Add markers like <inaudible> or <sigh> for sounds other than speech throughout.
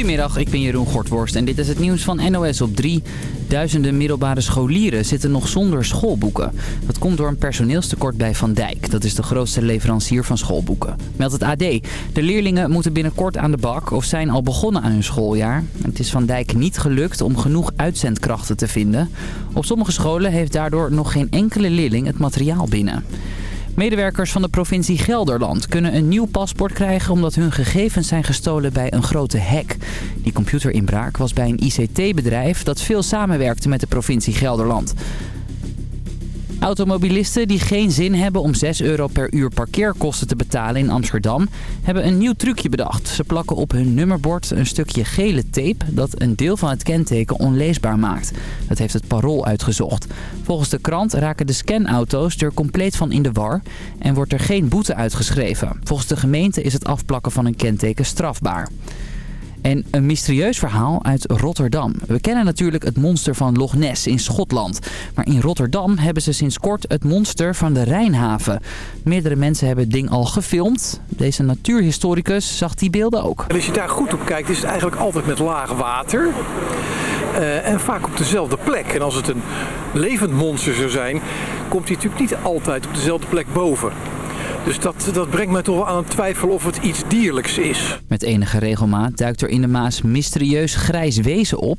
Goedemiddag, ik ben Jeroen Gortworst en dit is het nieuws van NOS op 3. Duizenden middelbare scholieren zitten nog zonder schoolboeken. Dat komt door een personeelstekort bij Van Dijk. Dat is de grootste leverancier van schoolboeken. Meldt het AD. De leerlingen moeten binnenkort aan de bak of zijn al begonnen aan hun schooljaar. Het is Van Dijk niet gelukt om genoeg uitzendkrachten te vinden. Op sommige scholen heeft daardoor nog geen enkele leerling het materiaal binnen. Medewerkers van de provincie Gelderland kunnen een nieuw paspoort krijgen omdat hun gegevens zijn gestolen bij een grote hack. Die computerinbraak was bij een ICT-bedrijf dat veel samenwerkte met de provincie Gelderland. Automobilisten die geen zin hebben om 6 euro per uur parkeerkosten te betalen in Amsterdam... hebben een nieuw trucje bedacht. Ze plakken op hun nummerbord een stukje gele tape dat een deel van het kenteken onleesbaar maakt. Dat heeft het parool uitgezocht. Volgens de krant raken de scanauto's er compleet van in de war en wordt er geen boete uitgeschreven. Volgens de gemeente is het afplakken van een kenteken strafbaar. En een mysterieus verhaal uit Rotterdam. We kennen natuurlijk het monster van Loch Ness in Schotland. Maar in Rotterdam hebben ze sinds kort het monster van de Rijnhaven. Meerdere mensen hebben het ding al gefilmd. Deze natuurhistoricus zag die beelden ook. Als je daar goed op kijkt is het eigenlijk altijd met laag water. Uh, en vaak op dezelfde plek. En als het een levend monster zou zijn, komt hij natuurlijk niet altijd op dezelfde plek boven. Dus dat, dat brengt mij toch wel aan het twijfelen of het iets dierlijks is. Met enige regelmaat duikt er in de Maas mysterieus grijs wezen op.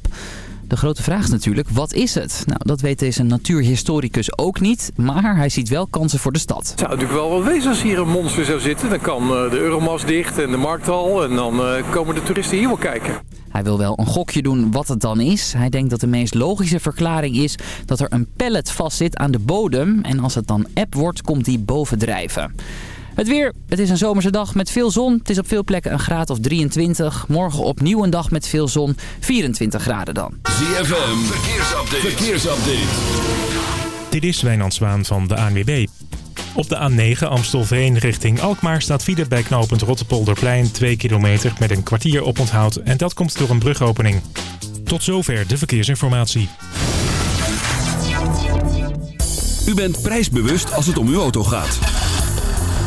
De grote vraag is natuurlijk, wat is het? Nou, dat weet deze natuurhistoricus ook niet, maar hij ziet wel kansen voor de stad. Het zou natuurlijk wel wel wezen als hier een monster zou zitten. Dan kan eh, de Euromas dicht en de markthal en dan eh, komen de toeristen hier wel kijken. Hij wil wel een gokje doen wat het dan is. Hij denkt dat de meest logische verklaring is dat er een pallet vastzit aan de bodem. En als het dan app wordt, komt die bovendrijven. Het weer. Het is een zomerse dag met veel zon. Het is op veel plekken een graad of 23. Morgen opnieuw een dag met veel zon. 24 graden dan. ZFM. Verkeersupdate. Verkeersupdate. Dit is Wijnand Zwaan van de ANWB. Op de A9 Amstelveen richting Alkmaar staat file bij knooppunt Rottepolderplein 2 kilometer met een kwartier oponthoud en dat komt door een brugopening. Tot zover de verkeersinformatie. U bent prijsbewust als het om uw auto gaat.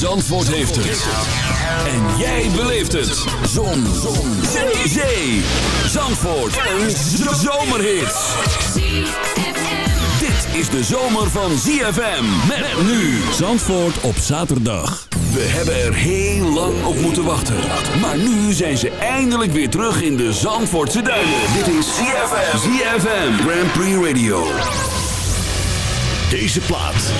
Zandvoort heeft het. En jij beleeft het. Zon. Zon. Zee. Zee. Zandvoort. Een zomerhit. Dit is de zomer van ZFM. Met nu. Zandvoort op zaterdag. We hebben er heel lang op moeten wachten. Maar nu zijn ze eindelijk weer terug in de Zandvoortse duinen. Dit is ZFM. ZFM. Grand Prix Radio. Deze plaat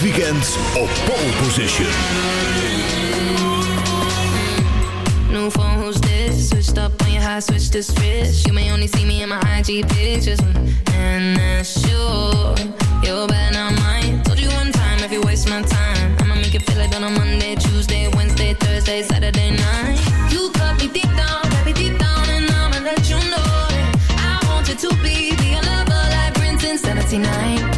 dit weekend op pole position. New phone, who's this? Switched up on your high, switch to switch. You may only see me in my IG pictures, and that's sure. You're bad, not mine. Told you one time, if you waste my time, I'ma make you feel like on a Monday, Tuesday, Wednesday, Thursday, Saturday night. You cut me deep down, baby, deep down, and I'ma let you know that I want you to be, be a lover like Prince in 79.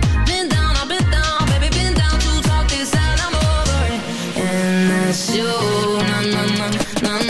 You, na na na,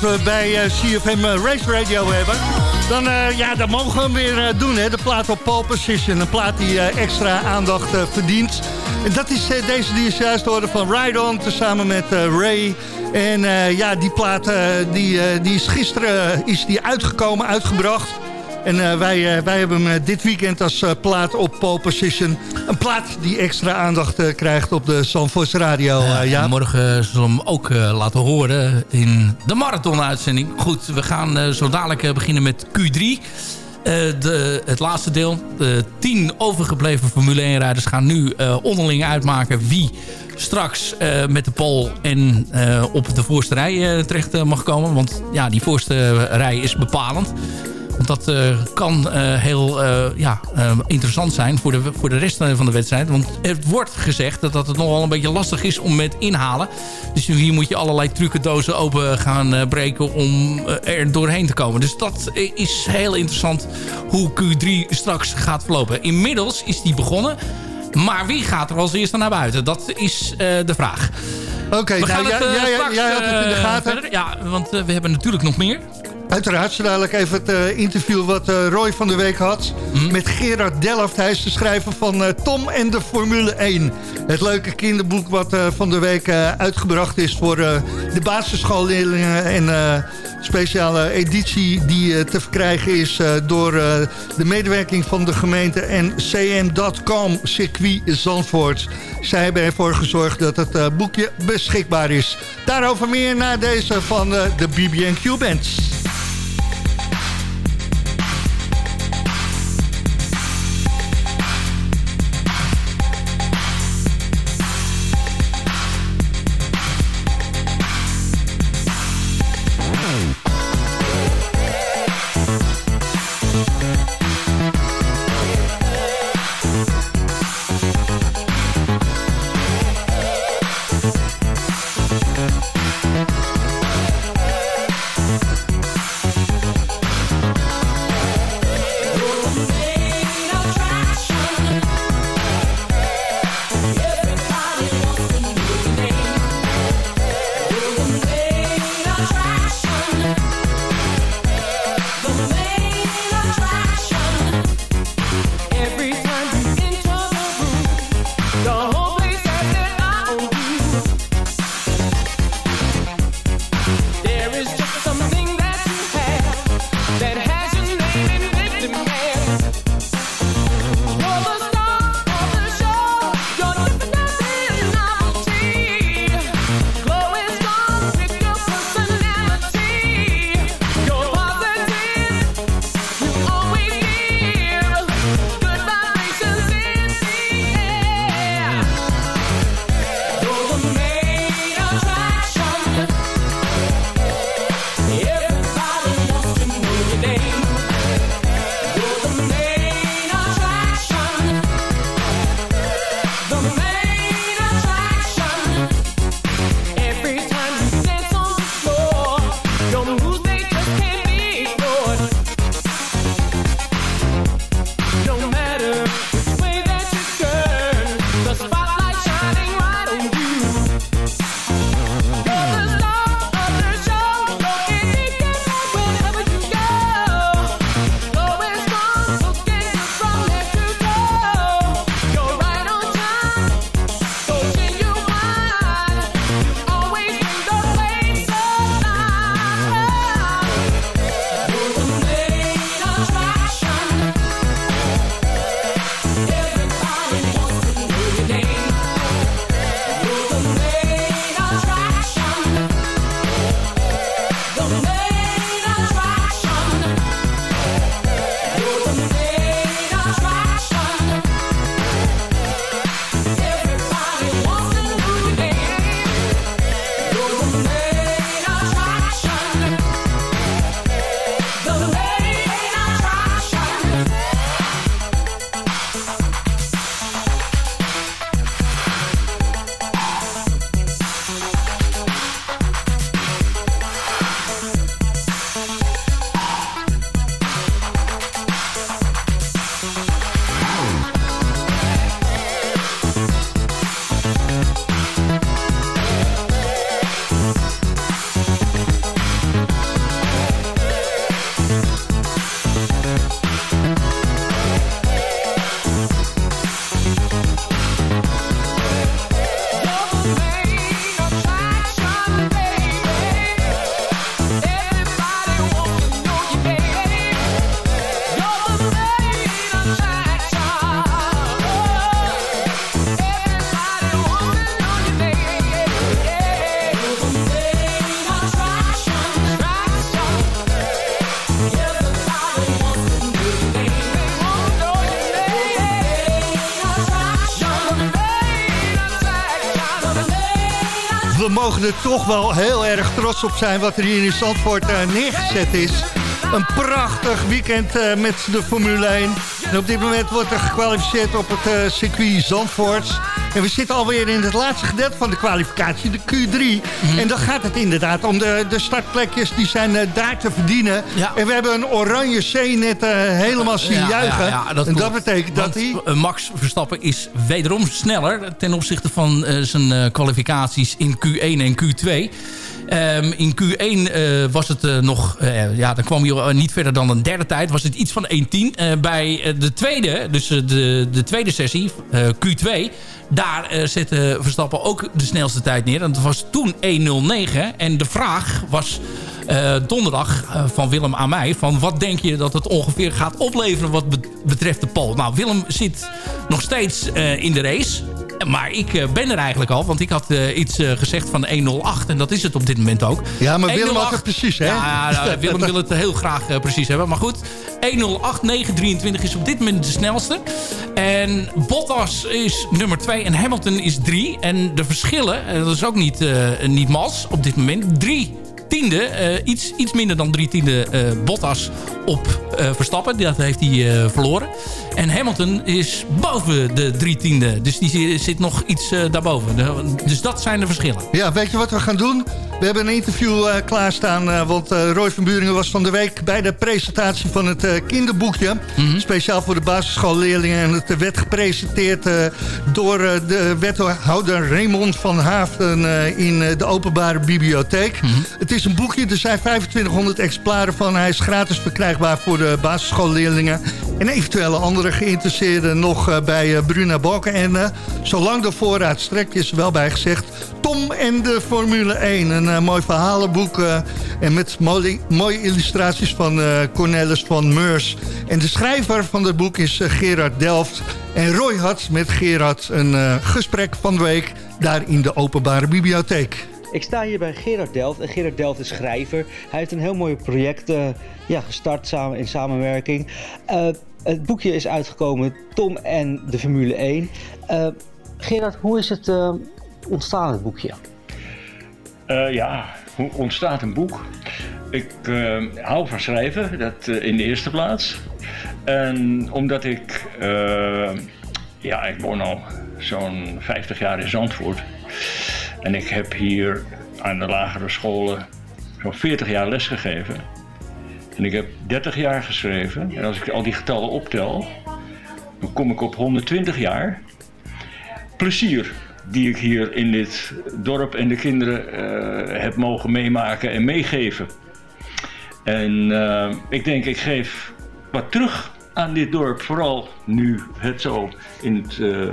We bij eh, CFM eh, Race Radio hebben... dan, eh, ja, dan mogen we weer doen, hè? De plaat op pole position. Een plaat die extra aandacht verdient. En dat is deze die is juist van Ride On... tezamen met Ray. En ja, die plaat die, die is gisteren is die uitgekomen, uitgebracht... En eh, wij, eh, wij hebben hem eh, dit weekend als plaat op pole position. Een plaat die extra aandacht krijgt op de Zandvoorts Radio. ja. Morgen zullen we hem ook laten horen in de marathon-uitzending. Goed, we gaan zo dadelijk beginnen met Q3. Eh, de, het laatste deel. De tien overgebleven Formule 1-rijders gaan nu onderling uitmaken wie straks met de pole en op de voorste rij terecht mag komen. Want ja, die voorste rij is bepalend. Dat eh, kan eh, heel eh, ja, interessant zijn voor de, voor de rest van de wedstrijd. Want het wordt gezegd dat, dat het nogal een beetje lastig is om met inhalen. Dus hier moet je allerlei trucendozen open gaan breken om er doorheen te komen. Dus dat is heel interessant hoe Q3 straks gaat verlopen. Inmiddels is die begonnen. Maar wie gaat er als eerste naar buiten? Dat is de vraag. Oké, gaan nou, jij, jij, straks, jij had het in de gaten. verder. Ja, want we hebben natuurlijk nog meer. Uiteraard, zo dadelijk even het eh, interview wat eh, Roy van de week had... Mhm. met Gerard Delft. Hij is de schrijver van eh, Tom en de Formule 1. Het leuke kinderboek wat van de week uitgebracht is... voor de basisschoolleerlingen en speciale editie die te verkrijgen is... door de medewerking van de gemeente en cm.com circuit Zandvoort. Zij hebben ervoor gezorgd dat het boekje beschikbaar is. Daarover meer na deze van de BB&Q Bands. Mogen er toch wel heel erg trots op zijn wat er hier in Zandvoort eh, neergezet is. Een prachtig weekend eh, met de Formule 1. En op dit moment wordt er gekwalificeerd op het eh, circuit Zandvoort. En we zitten alweer in het laatste gedeelte van de kwalificatie, de Q3. En dan gaat het inderdaad om de, de startplekjes, die zijn eh, daar te verdienen. Ja. En we hebben een oranje C net eh, helemaal zien Ja, juigen. ja, ja, en dat betekent dat hij... eh, Max Verstappen is wederom sneller ten opzichte van zijn kwalificaties in Q1 en Q2. Ehm, in Q1 eh, was het nog, ja, dan kwam je eh, niet verder dan een derde tijd. Was het iets van 1.10. Eh, bij de tweede, dus de, de tweede sessie, eh, Q2, daar eh, zette Verstappen ook de snelste tijd neer. En dat was toen 1.09. En de vraag was eh, donderdag eh, van Willem aan mij... van wat denk je dat het ongeveer gaat opleveren wat be- betreft de pole? Nou, Willem zit nog steeds in de race... Maar ik eh, ben er eigenlijk al, want ik had eh, iets eh, gezegd van 1.08 en dat is het op dit moment ook. Ja, maar Willem 1.08 had het precies, hè? Ja, nou, <laughs> Willem wil het heel graag precies hebben. Maar goed, 1.08.923 is op dit moment de snelste. En Bottas is nummer 2 en Hamilton is 3. En de verschillen, dat is ook niet, niet mals op dit moment. 3 tiende, eh, iets, iets minder dan drie tiende eh, Bottas op eh, Verstappen. Dat heeft hij verloren. En Hamilton is boven de drie tiende. Dus die zi- zit nog iets daarboven. Dus dat zijn de verschillen. Ja, weet je wat we gaan doen? We hebben een interview klaarstaan, want eh, Roy van Buringen was van de week bij de presentatie van het kinderboekje. Speciaal voor de basisschoolleerlingen. En het werd gepresenteerd door de wethouder Raymond van Haafden in de openbare bibliotheek. Het is een boekje, er zijn 2500 exemplaren van. Hij is gratis verkrijgbaar voor de basisschoolleerlingen. En eventuele andere geïnteresseerden nog eh, bij eh, Bruna Balken. En eh, zolang de voorraad strekt is er wel bij gezegd... Tom en de Formule 1. Een mooi verhalenboek. en met mooie, illustraties van Cornelis van Meurs. En de schrijver van het boek is Gerard Delft. En Roy had met Gerard een gesprek van de week... daar in de openbare bibliotheek. Ik sta hier bij Gerard Delft en Gerard Delft is schrijver. Hij heeft een heel mooi project eh, ja, gestart samen, in samenwerking. Eh, het boekje is uitgekomen, Tom en de Formule 1. Eh, Gerard, hoe is het ontstaan, het boekje? Ja, hoe ontstaat een boek? Ik hou van schrijven, dat in de eerste plaats. En omdat ik, ja, ik woon al zo'n 50 jaar in Zandvoort. En ik heb hier aan de lagere scholen zo'n 40 jaar lesgegeven. En ik heb 30 jaar geschreven. En als ik al die getallen optel, dan kom ik op 120 jaar plezier die ik hier in dit dorp en de kinderen eh, heb mogen meemaken en meegeven. En eh, ik denk, ik geef wat terug aan dit dorp, vooral nu het zo in het eh,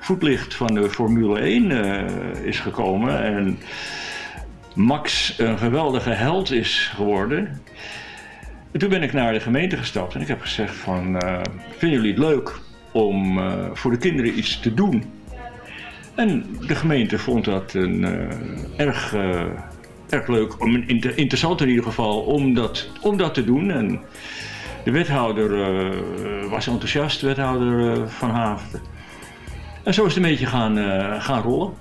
voetlicht van de Formule 1 eh, is gekomen. En Max een geweldige held is geworden. En toen ben ik naar de gemeente gestapt en ik heb gezegd van, eh, vinden jullie het leuk om voor de kinderen iets te doen? En de gemeente vond dat een, erg, erg leuk, om, inter- interessant in ieder geval, om dat, om dat te doen. En de wethouder eh, was enthousiast, wethouder eh, van Haven. En zo is het een beetje gaan, eh, gaan rollen.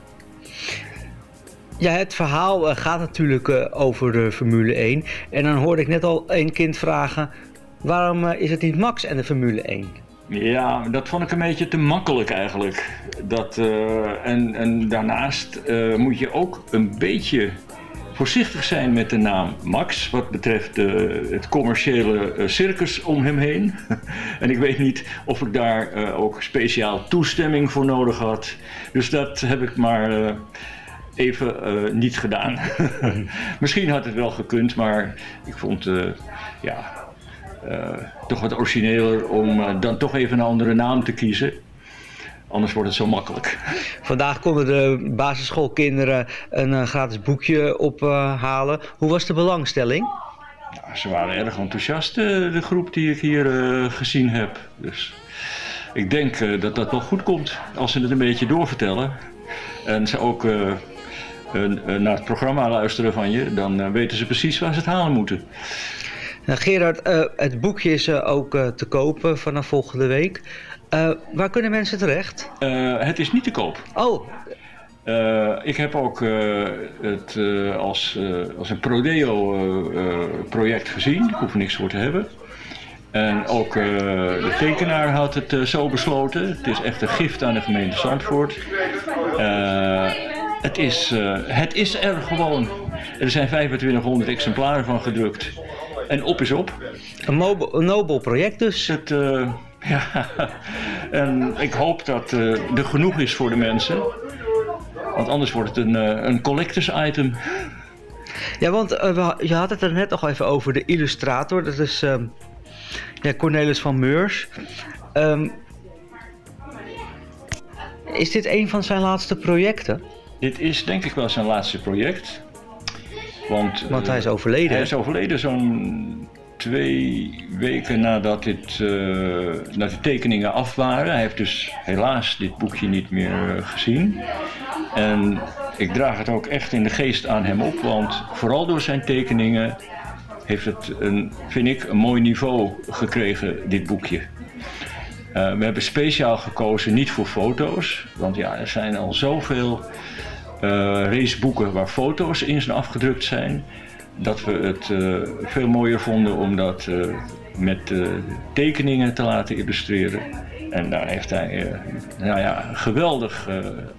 Ja, het verhaal gaat natuurlijk over de Formule 1. En dan hoorde ik net al een kind vragen... waarom is het niet Max en de Formule 1? Ja, dat vond ik een beetje te makkelijk eigenlijk. Dat, en, en daarnaast moet je ook een beetje voorzichtig zijn met de naam Max. Wat betreft eh, het commerciële eh, circus om hem heen. <laughs> en ik weet niet of ik daar eh, ook speciaal toestemming voor nodig had. Dus dat heb ik maar even niet gedaan. <laughs> Misschien had het wel gekund, maar ik vond ja, toch wat origineler om dan toch even een andere naam te kiezen. Anders wordt het zo makkelijk. Vandaag konden de basisschoolkinderen een eh, gratis boekje ophalen. Hoe was de belangstelling? Ja, ze waren erg enthousiast, eh, de groep die ik hier eh, gezien heb. Dus ik denk dat dat wel goed komt als ze het een beetje doorvertellen. En ze ook naar het programma luisteren van je, dan weten ze precies waar ze het halen moeten. Nou, Gerard, het boekje is ook te kopen vanaf volgende week. Eh, waar kunnen mensen terecht? Eh, het is niet te koop. Oh, Eh, ik heb ook het als, als een Prodeo-project gezien. Ik hoef er niks voor te hebben. En ook de tekenaar had het zo besloten. Het is echt een gift aan de gemeente Zandvoort. Het, is, het is er gewoon. Er zijn 2500 exemplaren van gedrukt. En op is op. Een, nobel project dus. Het, ja, en ik hoop dat eh, er genoeg is voor de mensen. Want anders wordt het een, eh, een collectors item. Ja, want eh, je had het er net nog even over de illustrator. Dat is ehm, ja, Cornelis van Meurs. Ehm, is dit een van zijn laatste projecten? Dit is denk ik wel zijn laatste project. Want, Want hij is overleden, Hij is overleden zo'n twee weken nadat, dit, eh, dat de tekeningen af waren. Hij heeft dus helaas dit boekje niet meer eh, gezien. En ik draag het ook echt in de geest aan hem op. Want vooral door zijn tekeningen heeft het, een, vind ik, een mooi niveau gekregen, dit boekje. Eh, we hebben speciaal gekozen niet voor foto's. Want ja, er zijn al zoveel eh, raceboeken waar foto's in zijn afgedrukt zijn. Dat we het eh, veel mooier vonden om dat eh, met eh, tekeningen te laten illustreren. En daar heeft hij nou ja, geweldig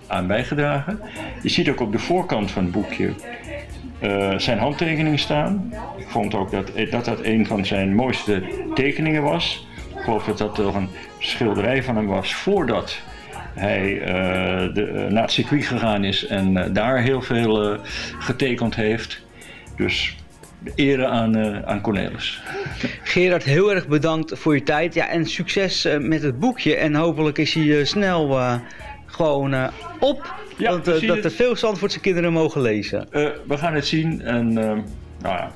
aan bijgedragen. Je ziet ook op de voorkant van het boekje zijn handtekening staan. Ik vond ook dat, dat dat een van zijn mooiste tekeningen was. Ik geloof dat dat toch een schilderij van hem was voordat hij de, naar het circuit gegaan is en daar heel veel getekend heeft. Dus ere aan, eh, aan Cornelis. Gerard, heel erg bedankt voor je tijd. Ja, en succes eh, met het boekje. En hopelijk is hij eh, snel gewoon op. Ja, dat, er veel Zandvoortse kinderen mogen lezen. We gaan het zien en nou ja,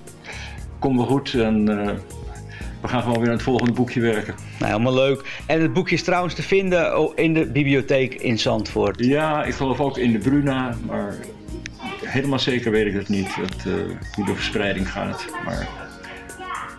komt wel goed. En we gaan gewoon weer aan het volgende boekje werken. Nou, helemaal leuk. En het boekje is trouwens te vinden oh, in de bibliotheek in Zandvoort. Ja, ik geloof ook in de Bruna, maar helemaal zeker weet ik het niet. Dat, eh, hoe de verspreiding gaat. Maar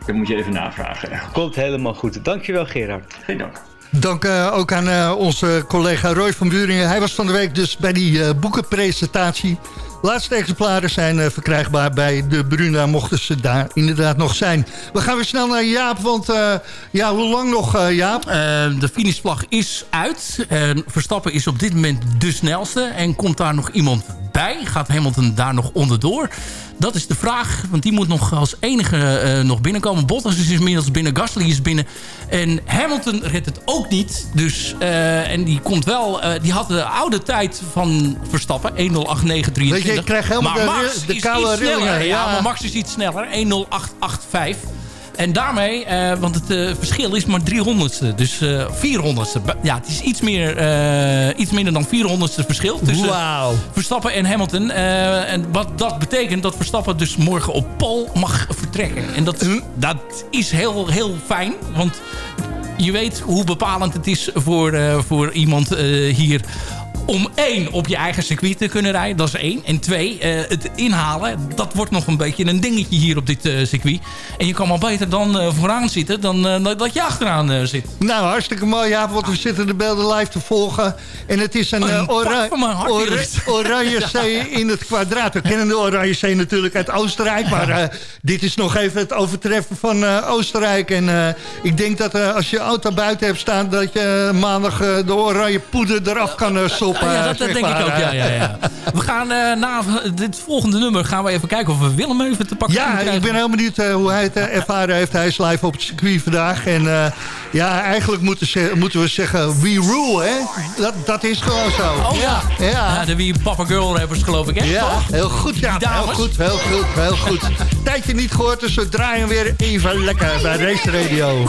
dat moet je even navragen. Komt helemaal goed. Dankjewel Gerard. Geen dank. Dank eh, ook aan eh, onze collega Roy van Buringen. Hij was van de week dus bij die eh, boekenpresentatie. Laatste exemplaren zijn eh, verkrijgbaar bij de Bruna, mochten ze daar inderdaad nog zijn. We gaan weer snel naar Jaap, want eh, ja, hoe lang nog eh, Jaap? Eh, de finishvlag is uit. En Verstappen is op dit moment de snelste. En komt daar nog iemand bij? Gaat Hamilton daar nog onderdoor? Dat is de vraag, want die moet nog als enige eh, nog binnenkomen. Bottas is inmiddels binnen, Gasly is binnen. En Hamilton redt het ook niet. Dus, eh, en die komt wel... eh, die had de oude tijd van Verstappen, 1.08.923. Weet je, ik krijg helemaal maar de Max de koude iets sneller. rillingen, Ja, ja. maar Max is iets sneller, 1.08.85. En daarmee, eh, want het eh, verschil is maar 300ste. Dus eh 400ste. Ja, het is iets, meer, iets minder dan 400ste verschil tussen. Verstappen en Hamilton. En wat dat betekent dat Verstappen dus morgen op pol mag vertrekken. En dat, dat is heel, heel fijn. Want je weet hoe bepalend het is voor, voor iemand hier om één op je eigen circuit te kunnen rijden. Dat is één. En twee, eh, het inhalen. Dat wordt nog een beetje een dingetje hier op dit eh, circuit. En je kan maar beter dan eh, vooraan zitten dan dat je achteraan zit. Nou, hartstikke mooi Jaap, want we zitten de beelden live te volgen. En het is een, Een ora- Iris. <laughs> oranje <laughs> zee in het kwadraat. We kennen de oranje zee natuurlijk uit Oostenrijk. Maar dit is nog even het overtreffen van Oostenrijk. En ik denk dat als je auto buiten hebt staan... dat je maandag de oranje poeder eraf kan eh, ja, dat, dat denk ik ook. Ja, ja, ja. We gaan eh, na dit volgende nummer gaan we even kijken of we Willem even te pakken Ja, ik ben heel benieuwd eh, hoe hij het eh, ervaren heeft. Hij is live op het circuit vandaag. En eh, ja, eigenlijk moeten, ze, moeten we zeggen, we rule, hè? Dat, dat is gewoon zo. Oh ja. Ja. Ja, de wie Papa Girl rappers geloof ik, hè? Ja, Toch? heel goed, ja. Heel goed, heel goed, heel goed. <laughs> Tijdje niet gehoord, dus we draaien weer even lekker bij Race Radio.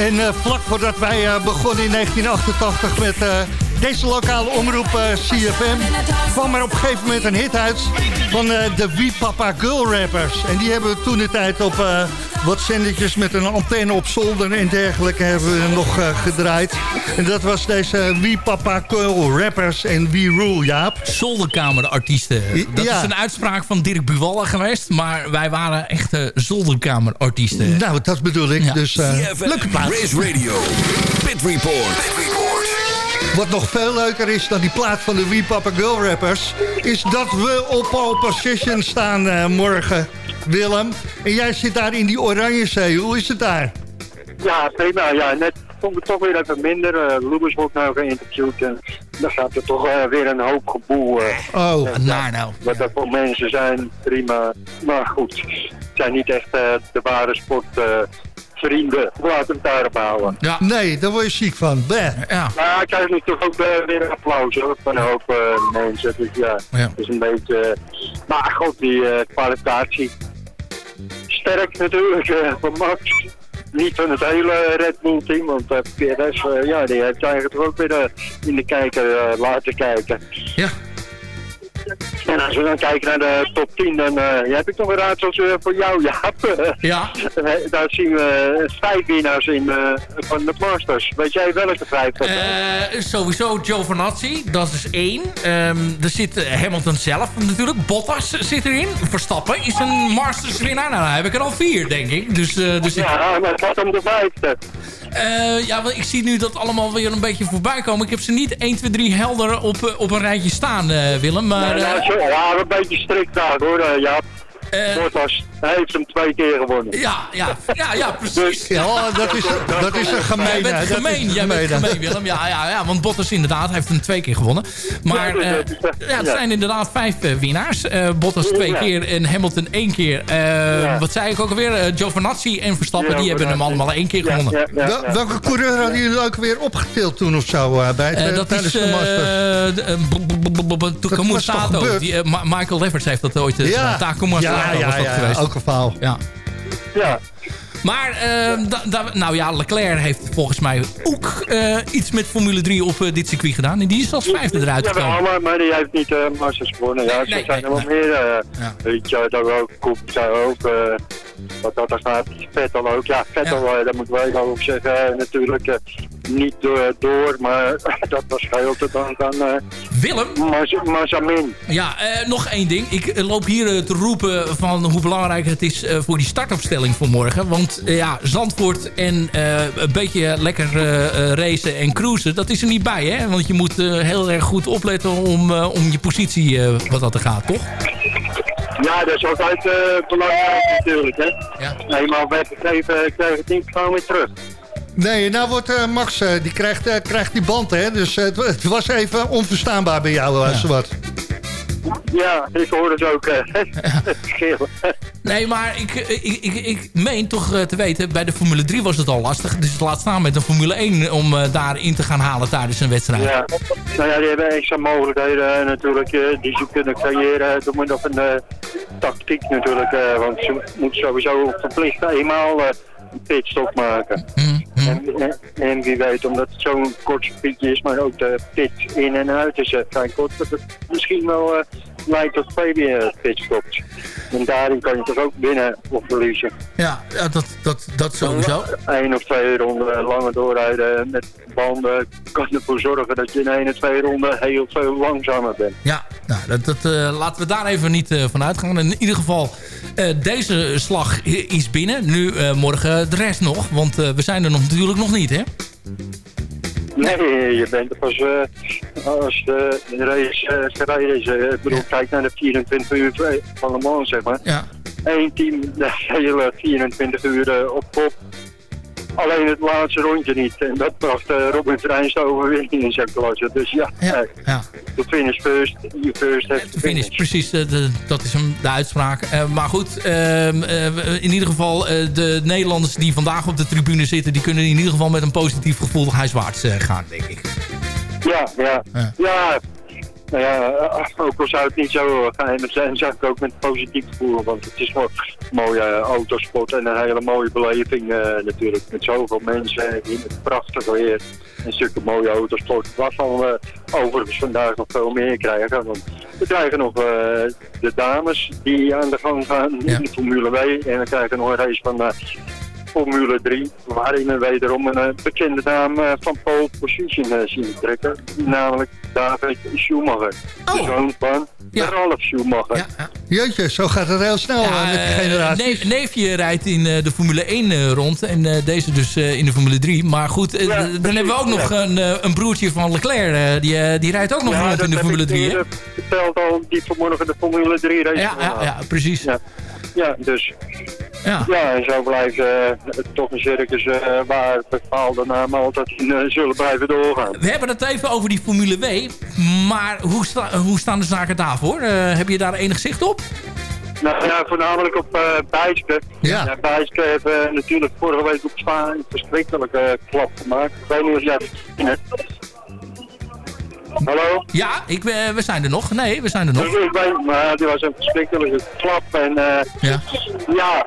En eh, vlak voordat wij eh, begonnen in 1988 met eh, deze lokale omroep eh, CFM... kwam er op een gegeven moment een hit uit van eh, de Wie Papa Girl Rappers. En die hebben we toen de tijd op eh, wat zendertjes met een antenne op zolder en dergelijke hebben we nog eh, gedraaid. En dat was deze Wie Papa Girl Rappers en Wie Rule, Jaap. Zolderkamerartiesten. Dat ja. is een uitspraak van Dirk Buwalla geweest. Maar wij waren echte zolderkamerartiesten. Nou, dat bedoel ik. Dus CFM leuke plaats. Race Radio. Pit Report. Wat nog veel leuker is dan die plaat van de Wee Papa Girl Rappers... is dat we op pole position staan eh, morgen, Willem. En jij zit daar in die oranje zee. Hoe is het daar? Ja, prima. Ja, net vond ik het toch weer even minder. Uh, wordt nou geïnterviewd en dan gaat er toch eh, weer een hoop geboel. Oh, naar nou. Wat dat voor mensen zijn, prima. Maar goed, het zijn niet echt eh, de ware sportvrienden. Laat hem daarop houden. Ja. Nee, daar word je ziek van. Bleh. Ja. Maar ik krijg nu toch ook weer een applaus hoor, van een hoop mensen. Dus ja, Ja. het is een beetje... eh, maar goed, die eh, kwalificatie. Sterk natuurlijk eh, van Max. Niet van het hele Red Bull team, want PRS, eh, ja, die heeft eigenlijk ook weer in de kijker laten kijken. Ja. En als we dan kijken naar de top 10, dan eh, heb ik nog een raadsel eh, voor jou, Jaap. <laughs> Ja. Eh, Daar zien we vijf winnaars in van de Masters. Weet jij welke vijf dat zijn? Sowieso Giovinazzi, dat is één. Ehm, er zit Hamilton zelf natuurlijk. Bottas zit erin. Verstappen is een Masters winnaar. Nou, dan heb ik er al vier, denk ik. Dus, dus Ja, maar het gaat om de vijfde. Eh, ja, want ik zie nu dat allemaal weer een beetje voorbij komen. Ik heb ze niet 1, 2, 3 helder op, eh, op een rijtje staan, eh, Willem. Maar Nee, nou, ja, een beetje strikt daar hoor, eh, Bottas, hij heeft hem twee keer gewonnen. ja, ja, ja, ja, precies. Dus- Ja, oh, dat is, dat is een gemeen. Jij bent hè. Dat is gemeen, een jij bent gemeen, Willem. Ja, ja, ja, want Bottas inderdaad heeft hem twee keer gewonnen. Maar Ja, eh, ja, het ja. zijn inderdaad vijf eh, winnaars. Eh, Bottas twee Ja. keer en Hamilton één keer. Eh, Ja. Wat zei ik ook alweer? Giovinazzi en Verstappen, Ja, die hebben hem allemaal één keer Ja, gewonnen. ja, ja, Wel- ja. Welke coureur hadden jullie ook weer opgetild toen of zo eh, bij het, dat tijdens is de Masters? Sato. Michael Lefferts heeft dat ooit gedaan. Takuma ja, ja, ja, geweest. ook een. Ja. Ja, Maar, eh, da- da- nou ja, Leclerc heeft volgens mij ook eh, iets met Formule 3 op eh, dit circuit gedaan. En die is als vijfde eruit ja gekomen. maar, maar die heeft niet uh, Masters gewonnen. Ja, Nee, nee, zijn er wel meer. eh, Ja. Weet je, dat ook, Koep zei ook, eh, wat dat er gaat. Vettel ook. Ja, Vettel, eh, dat moeten wij ook zeggen, eh, natuurlijk eh, niet door, door, maar <laughs> dat was te danken aan uh, Willem? Mazamin. Ja, eh, nog één ding. Ik eh, loop hier eh, te roepen van hoe belangrijk het is eh, voor die startopstelling voor morgen. Want eh, ja, Zandvoort en eh, een beetje lekker eh, racen en cruisen, dat is er niet bij, hè? Want je moet eh, heel erg goed opletten om, eh, om je positie eh, wat dat er gaat, toch? Ja, dat is altijd uh, belangrijk natuurlijk, hè. Ja. Eenmaal weggegeven, krijg je het niet gewoon weer terug. Nee, nou wordt uh, Max, uh, die krijgt, uh, krijgt die band, hè. Dus het, het, was even onverstaanbaar bij jou, ja. zowat. Ja, ik hoor het ook. <laughs> Uh, nee, maar ik, ik, ik, ik meen toch uh, te weten, bij de Formule 3 was het al lastig. Dus het laat staan met de Formule 1 om daarin te gaan halen tijdens een wedstrijd. Ja, nou ja, die hebben extra mogelijkheden natuurlijk die ze kunnen creëren door middel van de tactiek natuurlijk. Want ze moeten sowieso verplicht eenmaal een pitstop maken. Mm. En, en, en, wie weet, omdat het zo'n kort speedje is, maar ook de pit in en uit is vrij kort, dat het misschien wel uh, leidt tot twee weer pitstops. En daarin kan je toch ook winnen of verliezen. Ja, ja dat, dat, dat sowieso. Eén of twee ronden langer doorrijden met banden kan ervoor zorgen dat je in één of twee ronden heel veel langzamer bent. Ja, nou, dat, dat, uh, laten we daar even niet uh, van uitgaan. In ieder geval, uh, deze slag is binnen. Nu morgen de rest nog, want we zijn er nog, natuurlijk nog niet, hè? Nee, je bent er pas uh, als de race uh, gereden is. Uh, ik bedoel, ja. kijk naar de 24 uur van Le Mans, zeg maar. Ja. Eén team <laughs> de hele 24 uur op kop. Alleen het laatste rondje niet. En dat bracht uh, Robin Vrijns de overwinning in zijn klasse. Dus ja, ja, ja. de finish first. Je first heeft de finish. Precies, de, de, dat is hem, de uitspraak. Uh, maar goed, uh, in ieder geval de Nederlanders die vandaag op de tribune zitten... die kunnen in ieder geval met een positief gevoel huiswaarts gaan, denk ik. Ja, ja. Ja, ja nou ja, ook al zou het niet zo geëindigd zijn, zou ik ook met positief voelen. Want het is wel een mooie eh, autosport en een hele mooie beleving eh, natuurlijk. Met zoveel mensen in het prachtige weer. En stukken mooie autosport. Waarvan we overigens vandaag nog veel meer krijgen. Want we krijgen nog eh, de dames die aan de gang gaan in de Formule W. En we krijgen nog een race van... Formule 3, waarin we wederom een eh, bekende naam eh, van pole position eh, zien trekken. Namelijk David Schumacher. De zoon van Ralf Schumacher. Jeetje, zo gaat het heel snel eh, met die generaties. neef, neefje rijdt in eh, de Formule 1 eh, rond en eh, deze dus eh, in de Formule 3. Maar goed, dan hebben we ook nog een, eh, een broertje van Leclerc. eh, die, die rijdt ook nog rond in de Formule 3. hè? Ik verteld al die vanmorgen de Formule 3 race. Ja, ja, ja, precies. Ja, ja dus. Ja. en zo blijft eh, het toch een circus eh, waar bepaalde namen altijd in eh, zullen blijven doorgaan. We hebben het even over die Formule W. Maar hoe, sta- hoe staan de zaken daarvoor? Eh, heb je daar enig zicht op? Nou ja, voornamelijk op uh, Bijske. Ja. Bijske heeft eh, natuurlijk vorige week op Spa een verschrikkelijke klap gemaakt. Ik weet niet of jij. Hallo? Ja, ik, eh, we zijn er nog. Nee, we zijn er nog. Ik, weet, maar die was een verschrikkelijke klap. En eh, Ja. ja,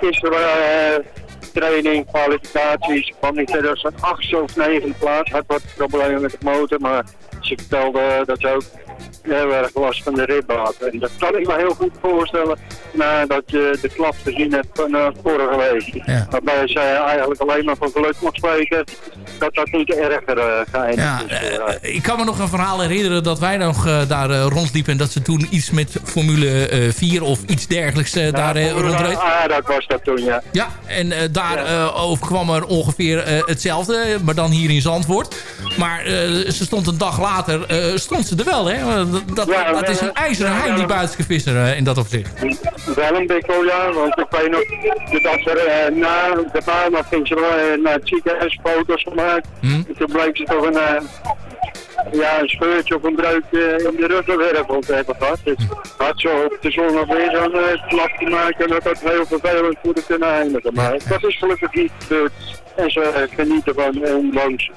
gisteren eh training, kwalificaties, kwam niet verder als een achtste of negende plaats. Had wat problemen met de motor, maar ze vertelde dat ze ook heel erg last van de had. En dat kan ik me heel goed voorstellen nadat je de klap gezien hebt van eh, vorige week. Waarbij zij eigenlijk alleen maar van geluk mag spreken dat dat niet erger uh, geëindigd Ja, is. eh, ik kan me nog een verhaal herinneren dat wij nog daar rondliepen. En dat ze toen iets met Formule eh, 4 of iets dergelijks daar rondreed. Ah, dat was dat toen, ja. Ja, en daar eh, overkwam er ongeveer hetzelfde, maar dan hier in Zandvoort. Maar ze stond een dag later, stond ze er wel, hè? Dat, Ja, dat is een ijzeren ja, hein, die ja. buitenste visser eh, in dat opzicht. Wel een bikkel, ja, want ik weet nog dat er eh, na de baan ging ze wel eh, naar het ziekenhuis foto's gemaakt. Hm? En toen bleek ze toch een, ja, een scheurtje of een breukje in de ruggenwervel te hebben gehad. Dus had ze op de zon nog weer zo'n klap te maken en dat had heel vervelend voor de kunnen eindigen. Maar dat is gelukkig niet gebeurd en ze genieten van ondanks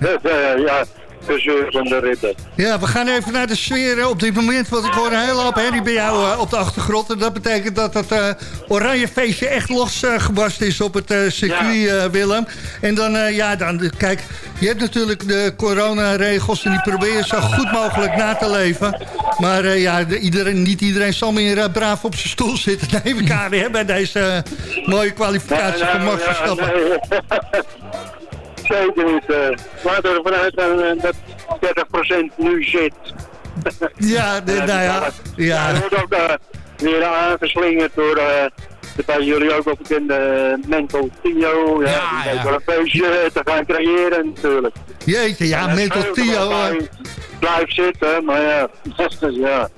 eh, ja, <laughs> van de. Ja, we gaan even naar de sfeer eh, op dit moment. Want ik hoor een hele hoop herrie bij jou eh, op de achtergrond. En dat betekent dat het eh, oranje feestje echt losgebarst is op het eh, circuit, eh, Willem. En dan, eh, ja, dan, kijk, je hebt natuurlijk de coronaregels... en die probeer je zo goed mogelijk na te leven. Maar eh, ja, de- iedereen, niet iedereen zal meer eh, braaf op zijn stoel zitten... <laughs> neem ik aan, hè, bij deze eh, mooie kwalificatie van Max Verstappen. <laughs> Zeker niet. Laten we ervan uitgaan eh, dat 30% nu zit. Ja, <laughs> de- nou ja, ja. Wordt ook eh, weer aangeslingerd door eh, de bij jullie ook wel bekende Mental Tio. Ja, die wel een feestje te gaan creëren natuurlijk. Jeetje, ja, En Mental Tio... Blijft zitten, maar ja. <laughs> ja.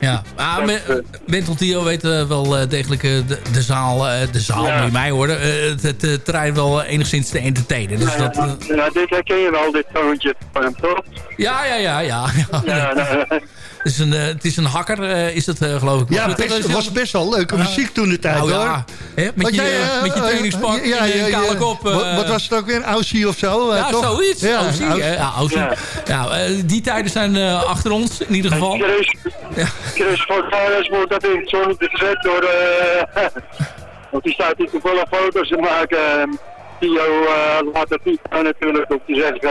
Ja, ah, Me- Mental Tio weet eh, wel eh, degelijk eh, de, de zaal, de zaal Ja. mij eh, het, het terrein wel enigszins te entertainen. Dus dat, eh, Nou, dit herken je wel, dit toontje van hem, toch? ja, ja, ja, ja. Ja, nou, <laughs> Het is een, eh, het is een hakker, eh, is het eh, geloof ik. Ja, best, dat is- was best wel leuke muziek toen de tijd, Nou hoor. ja, hè, met, je, jij, met je trainingspak ja, en ja, kale ja. kop. eh, Wat, wat was het ook weer? Aussie of zo? ja, toch? zoiets. Ja, Aussie, Aussie. Ja, Aussie. Ja, eh, die tijden zijn eh, achter ons, in ieder geval. Chris, Chris Fortuyn's wordt dat in het gezet door... eh <laughs> want die staat hier toevallig foto's te maken. Tio laat het niet aan natuurlijk. Op die zegt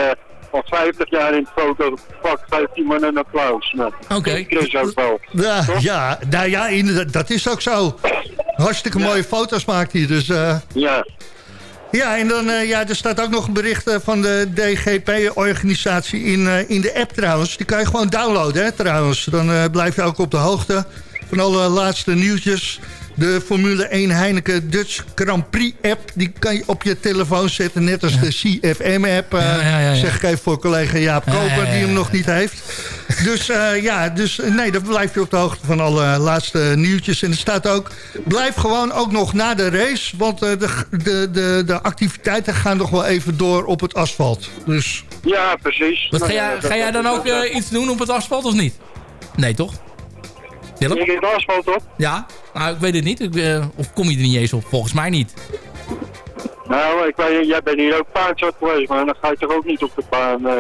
al 50 jaar in het fotopak geeft iemand een applaus. Nou, Oké. Ook wel. Ja, ja, nou ja, inderdaad, dat is ook zo. Hartstikke mooie foto's maakt hij, dus... eh, Ja. Ja, en dan eh, ja, er staat ook nog een bericht eh, van de DGP-organisatie in, eh, in de app trouwens. Die kan je gewoon downloaden hè, trouwens. Dan eh, blijf je ook op de hoogte van alle laatste nieuwtjes. De Formule 1 Heineken Dutch Grand Prix app... die kan je op je telefoon zetten, net als de CFM-app. Ja, ja, ja, ja. Zeg ik even voor collega Jaap Ja, Koper, ja, ja, die hem nog niet heeft. Dus eh, ja, dus, nee, dan blijf je op de hoogte van alle laatste nieuwtjes. En er staat ook, blijf gewoon ook nog na de race... want eh, de, de, de, de activiteiten gaan nog wel even door op het asfalt. Dus Ja, precies. Wat, ga, Nou, jij, ga jij dan ook eh, iets doen op het asfalt of niet? Nee, toch? Willem? Heb asfalt op. Ja? Nou, ik weet het niet. Ik, eh, of kom je er niet eens op? Volgens mij niet. Nou, ik weet, jij bent hier ook paardzat geweest, maar dan ga je toch ook niet op de baan. eh,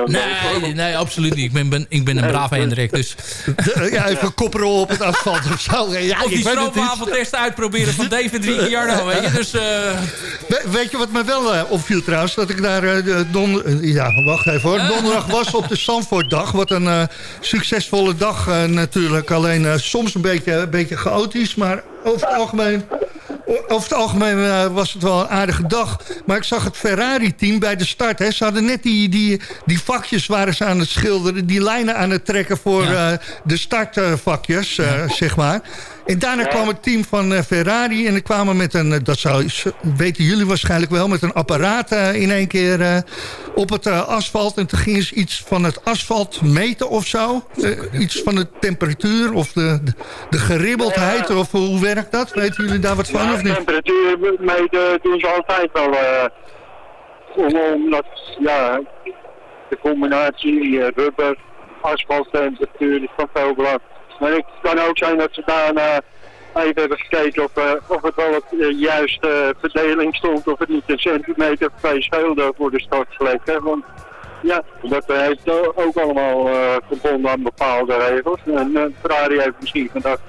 Nee, nee, absoluut niet. Ik ben, ben, ik ben een brave Hendrik. Dus. Ja, even koprol op het asfalt of zo. Ja, of die stroopwafeltest uitproberen van David Ricciardo, weet je. Dus, eh, We- weet je wat me wel eh, opviel trouwens? Dat ik daar eh, de don eh, ja, wacht even hoor. Donderdag was op de Zandvoortdag. Wat een eh, succesvolle dag eh, natuurlijk. Alleen eh, soms een beetje, een beetje chaotisch. Maar over het algemeen, over het algemeen eh, was het wel een aardige dag. Maar ik zag het Ferrari-team bij de start. Hè. Ze hadden net die, die, die vakjes waren ze aan het schilderen. Die lijnen aan het trekken voor eh, de startvakjes, eh, zeg maar. En daarna kwam het team van eh, Ferrari en die kwamen met een, eh, dat zou, weten jullie waarschijnlijk wel, met een apparaat eh, in één keer op het asfalt. En toen gingen ze iets van het asfalt meten of zo. Iets van de temperatuur of de, de, de geribbeldheid of hoe werkt dat? Weten jullie daar wat van Ja, of niet? temperatuur meten doen ze altijd wel. om, omdat, ja, de combinatie rubber, asfalttemperatuur is van veel belang. Maar het kan ook zijn dat ze daarna even hebben gekeken of, eh, of het wel op de juiste verdeling stond. Of het niet een centimeter of twee scheelde voor de startvlek. Hè? Want ja, dat eh, heeft ook allemaal eh, verbonden aan bepaalde regels. En eh, Ferrari heeft misschien gedacht,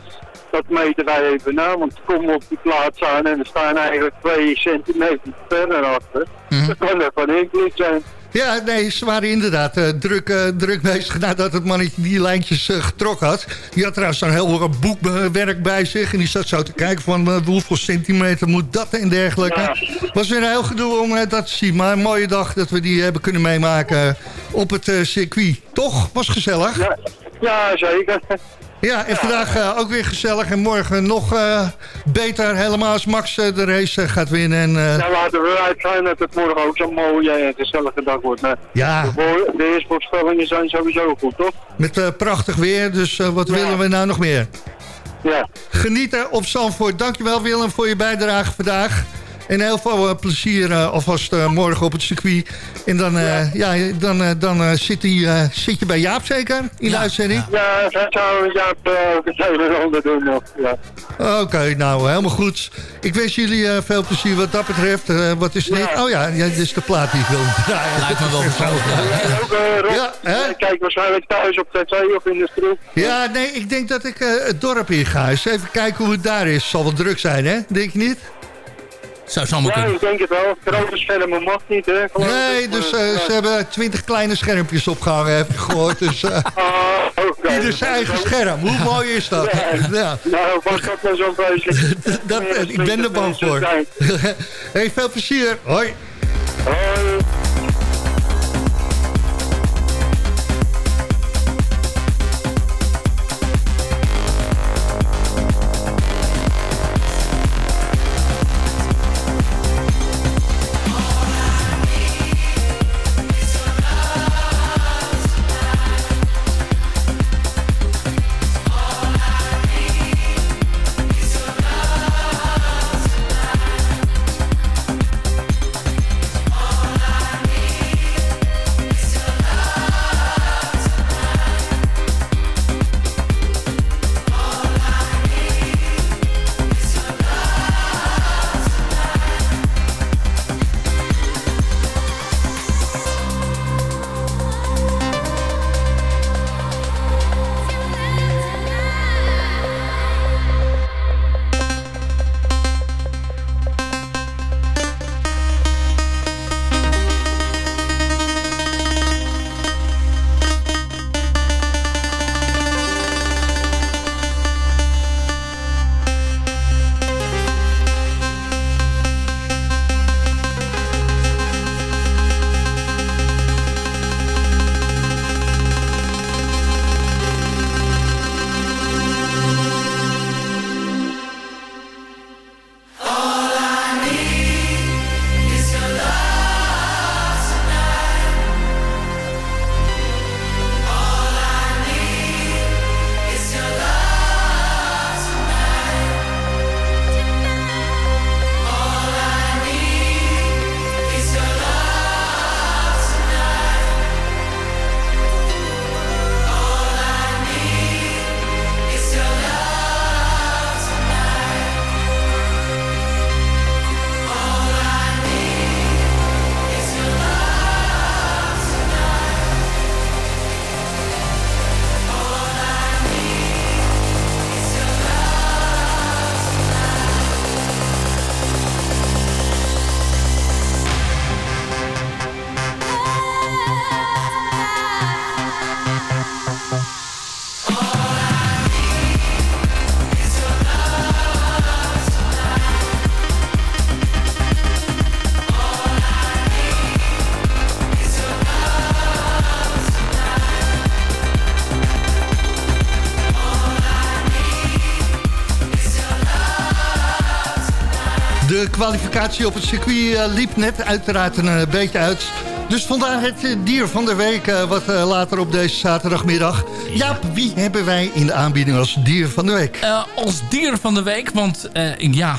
dat meten wij even na, want ze komen op die plaats aan en er staan eigenlijk twee centimeter verder achter. Dat kan er van invloed zijn. Ja, nee, ze waren inderdaad eh, druk, eh, druk bezig nadat het mannetje die lijntjes eh, getrokken had. Die had trouwens een heel boekwerk bij zich. En die zat zo te kijken van hoeveel centimeter moet dat en dergelijke. was weer een heel gedoe om dat te zien. Maar een mooie dag dat we die hebben kunnen meemaken op het circuit. Toch? Was gezellig. Ja, ja zeker. Ja, en vandaag eh, ook weer gezellig. En morgen nog eh, beter. Helemaal als Max eh, de race gaat winnen. En, Nou, laten we eruit gaan dat het morgen ook zo'n mooie en gezellige dag wordt. Maar Ja. de, eerste voorspellingen zijn sowieso goed, toch? met prachtig weer. Dus wat willen we nou nog meer? Ja. Genieten op Zandvoort. Dankjewel Willem voor je bijdrage vandaag. En heel veel eh, plezier eh, alvast eh, morgen op het circuit. En dan, eh, ja. dan, eh, dan eh, zit, die, eh, zit je bij Jaap zeker in de uitzending? Ja, dat zou Jaap eh, ander doen nog. Ja. Oké, nou helemaal goed. Ik wens jullie eh, veel plezier wat dat betreft. Wat is dit? Oh ja, ja, dit is de plaat die ik wil draaien. lijkt me wel verstandig. Ja. Ook, eh, Rob, Ja, hè? kijk waarschijnlijk thuis op tv of in de stroep. Ja, nee, ik denk dat ik eh, het dorp in ga. Eens even kijken hoe het daar is. Zal wel druk zijn, hè? Denk je niet? Zou zomaar Ja, kunnen. ik denk het wel. Grote schermen mag niet, hè? geloof Nee, ik. dus eh, ze hebben twintig kleine schermpjes opgehangen, heb ik gehoord. Dus eh, <laughs> Ah, oké. ieder zijn eigen scherm. Hoe mooi is dat? Ja. <laughs> Nou, was <laughs> dat nou zo'n? Dat, ik ben er bang voor. hey, veel plezier. Hoi. Hoi. Kwalificatie op het circuit eh, liep net uiteraard een eh, beetje uit. Dus vandaar het eh, dier van de week wat later op deze zaterdagmiddag. Jaap, wie hebben wij in de aanbieding als dier van de week? Als dier van de week, want ja,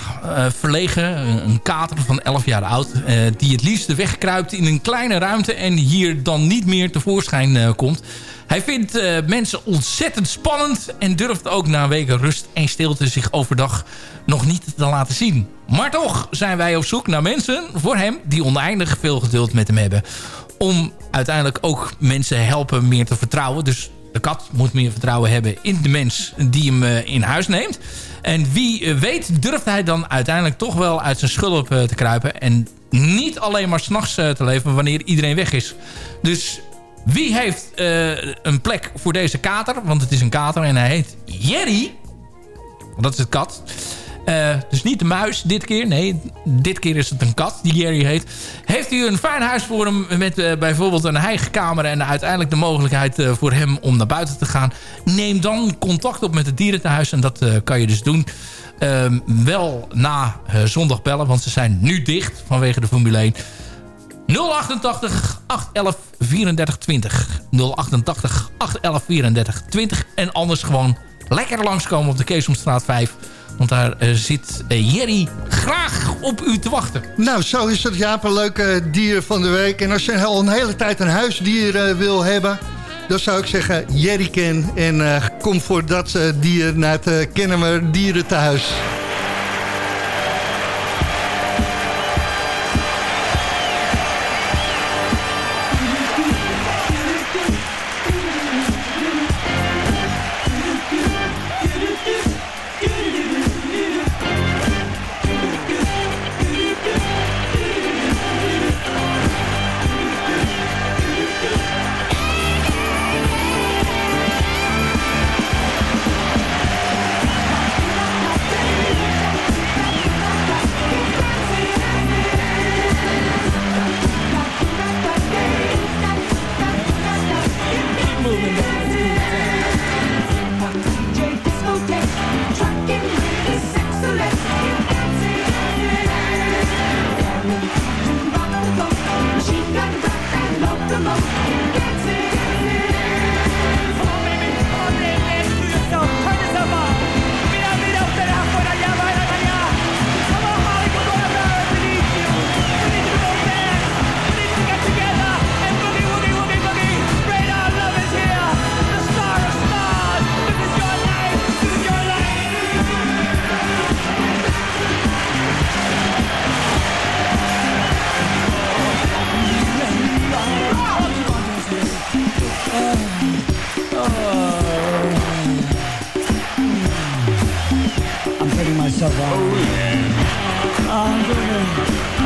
verlegen, een, kater van 11 jaar oud... die het liefst wegkruipt in een kleine ruimte... en hier dan niet meer tevoorschijn komt. Hij vindt eh, mensen ontzettend spannend... en durft ook na weken rust en stilte zich overdag nog niet te laten zien. Maar toch zijn wij op zoek naar mensen voor hem... die oneindig veel geduld met hem hebben. Om uiteindelijk ook mensen helpen meer te vertrouwen. Dus de kat moet meer vertrouwen hebben in de mens die hem eh, in huis neemt. En wie eh, weet durft hij dan uiteindelijk toch wel uit zijn schulp te kruipen. En niet alleen maar s'nachts te leven wanneer iedereen weg is. Dus wie heeft eh, een plek voor deze kater? Want het is een kater en hij heet Jerry. Dat is het kat. Eh, dus niet de muis dit keer. Nee, dit keer is het een kat die Jerry heet. Heeft u een fijn huis voor hem met eh, bijvoorbeeld een eigen kamer... en uiteindelijk de mogelijkheid voor hem om naar buiten te gaan... neem dan contact op met het dierentehuis. En dat kan je dus doen. Ehm, wel na zondag bellen, want ze zijn nu dicht vanwege de Formule 1. 088 811 34 20. 088 811 34 20. En anders gewoon lekker langskomen op de Keesomstraat 5. Want daar eh, zit eh, Jerry graag op u te wachten. Nou, zo is het Jaap, leuke dier van de week. En als je al een hele tijd een huisdier eh, wil hebben... dan zou ik zeggen Jerryken. En eh, kom voor dat eh, dier naar het Kennemer Dierentehuis.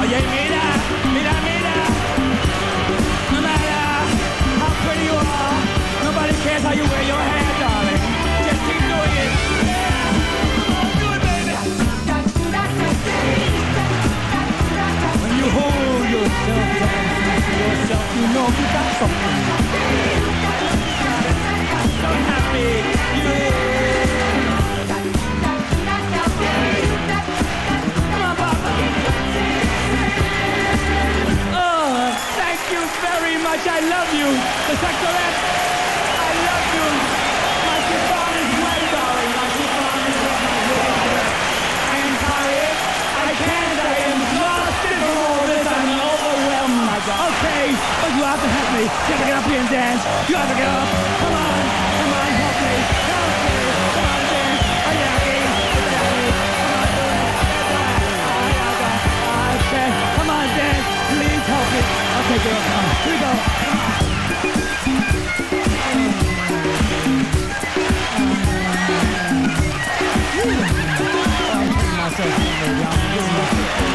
Oye, mira, mira, mira. No matter how pretty you are, nobody cares how you wear your hair, darling. Just keep doing it. Yeah. Do it, baby. When you hold yourself down yourself, you know you got something. So happy, you. Much. I love you. The Sectorette. I love you. My chiffon is well, darling. My chiffon is well. My. I am tired. I can't. I am exhausted from all this. I'm overwhelmed, oh my God. Okay, but you have to help me. You have to get up here and dance. You have to get up. Come on. take it off. Uh, here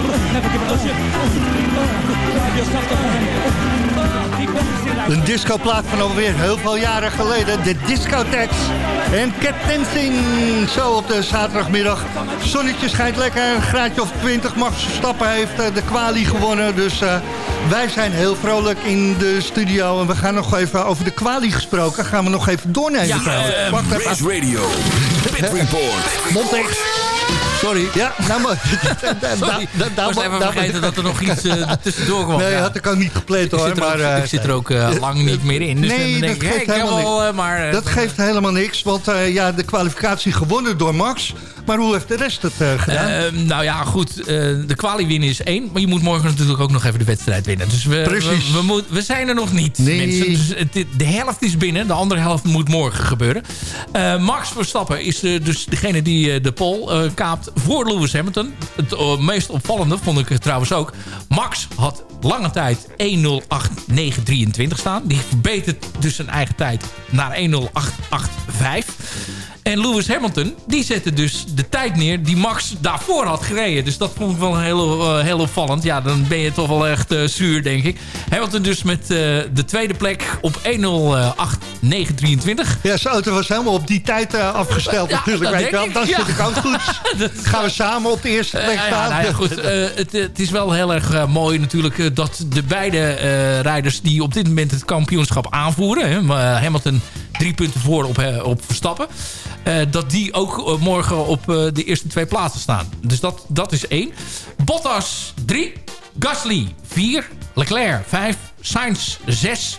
Een discoplaat van alweer heel veel jaren geleden. De Discotex. En Cat Dancing. Zo op de zaterdagmiddag. Zonnetje schijnt lekker. Een graadje of 20. Max Verstappen heeft eh, de kwalie gewonnen. Dus eh, wij zijn heel vrolijk in de studio. En we gaan nog even over de kwalie gesproken. Gaan we nog even doornemen. Ja, trouwens. Wacht even. Race Radio. Pit Report. Montex. Sorry. Ja, nou maar. <laughs> Sorry, <laughs> ik was even vergeten dat er nog iets eh, tussendoor kwam. Nee, had ik ook niet gepland Ik hoor. zit er ook, maar, eh, ik zit er ook eh, lang niet meer in. Dus nee, dan denk dat geeft ik helemaal al, niks. maar... dat geeft helemaal niks, want ja, de kwalificatie gewonnen door Max. Maar hoe heeft de rest het eh, gedaan? Ehm, nou ja, goed. eh, de kwalie winnen is één. Maar je moet morgen natuurlijk ook nog even de wedstrijd winnen. Dus we, Precies. we, we, moet- we zijn er nog niet, Nee. mensen. Dus het, de helft is binnen. De andere helft moet morgen gebeuren. Eh, Max Verstappen is eh, dus degene die eh, de pole eh, kaapt voor Lewis Hamilton. Het eh, meest opvallende vond ik het trouwens ook. Max had lange tijd 1.08.923 staan. Die verbetert dus zijn eigen tijd naar 1.08.85. En Lewis Hamilton, die zette dus de tijd neer die Max daarvoor had gereden. Dus dat vond ik wel heel, eh, heel opvallend. Ja, dan ben je toch wel echt eh, zuur, denk ik. Hamilton dus met eh, de tweede plek op 1.08.923. Ja, zijn auto was helemaal op die tijd afgesteld Ja, natuurlijk. dat wel. Dan ja. zit ik ook goed. <laughs> Gaan we samen op de eerste plek ja, staan. nou ja, goed. <laughs> het, het is wel heel erg mooi natuurlijk dat de beide rijders die op dit moment het kampioenschap aanvoeren. Hè, Hamilton drie punten voor op, op Verstappen. Eh, dat die ook eh, morgen op eh, de eerste twee plaatsen staan. Dus dat, dat is één. Bottas 3. Gasly 4. Leclerc 5. Sainz 6.